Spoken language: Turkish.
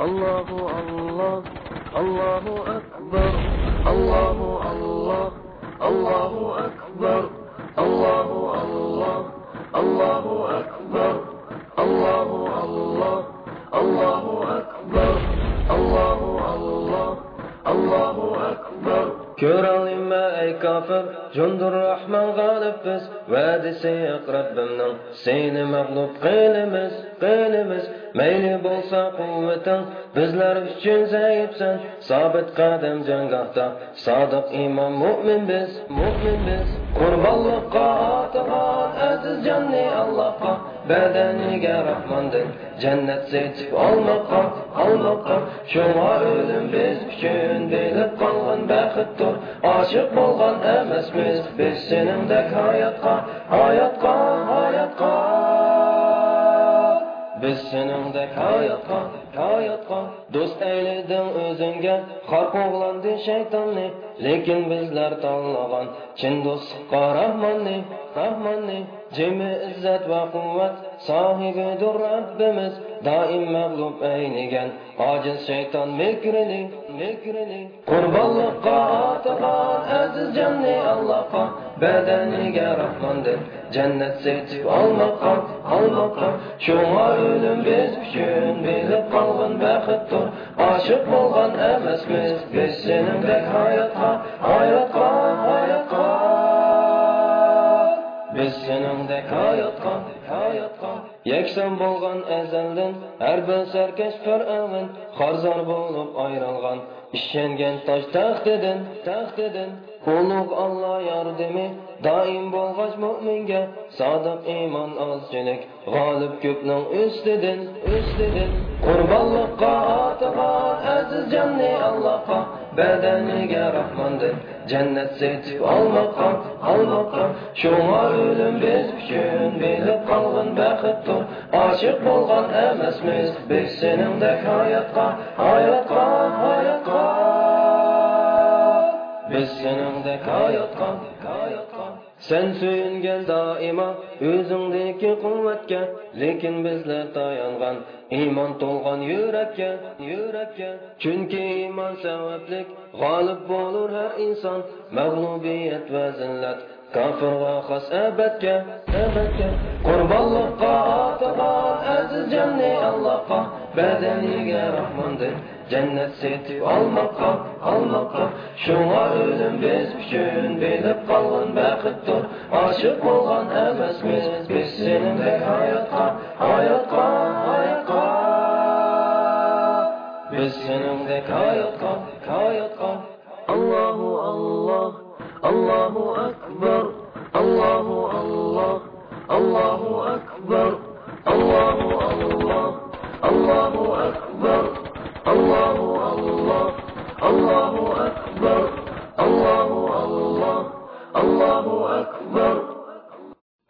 الله الله الله أكبر الله الله الله أكبر الله الله الله أكبر Ko'ralayma ey kofir jundur rahmon g'olib biz va'dasi Rabbimning seni mag'lub qilamiz qilamiz. Mayli bo'lsa quvvating bizlar uchun zaifsan. Sobit qadam jangohda sodiq iymon mo'min biz mo'min biz qurbonliqqa otilgan aziz jonli allohga badaniga rahmondan jannat setib olmoqqa olmoqqa shunga o'lim biz uchun bilib qolgan baxtdir oshiq bo'lgan emasmiz biz seningdek hayotga hayotga biz seningdek hayotga hayotga do'st ayleding o'zingga xor qo'g'landi shaytonni lekin bizlar tanlagan chin do'stqa rahmonni rahmonni jimi izzat va quvvat sohibidir Rabbimiz. Doim mag'lub aynigan ojiz shayton mekrini mekrini qurbonliqqa otilgan aziz jonli allohga badaniga rahmondir jannat setib olmoqqa шуңа өлім біз үшін біліп қалған бақыт тұр ғашық болған емеспіз біз сенімдік хаятқа biz seningdek hayotga hayotga yakson bo'lgan azaldan har bir sarkash fir'avn xorzor bo'lib ayrilgan ishongan tosh taxtidan taxtidan ulug' Alloh yordami doim bo'lg'ach mo'minga sodiq iymon ozchilik g'olib ko'pning ustidan ustidan qurbonliqqa otilgan jonli allohga badaniga rahmondir jannat setib olmoqqa olmoqqa shunga o'lim biz uchun bilib qolgan baxtdir oshiq bo'lgan emasmiz biz seningdek hayotga hayotga hayotga biz seningdek hayotga hayotga sen suyungan doimo o'zingdagi quvvatga lekin bizlar tayangan iymon to'lgan yurakka yurakka. Chunki iymon sabablik g'olib bo'lur har inson mag'lubiyat va zillat. Kofirga xos abadga abadga qurbonliqqa otilgan aziz jonli allohga badaniga rahmondir jannat setib olmoqqa olmoqqa shunga o'lim biz uchun bilib qolgan baxtdir oshiq bo'lgan emasmiz biz seningdek hayotga hayotga hayotga biz seningdek hayotga hayotga allohu alloh allohu akbar الله. أكبر. الله الله. الله أكبر. الله الله. الله أكبر.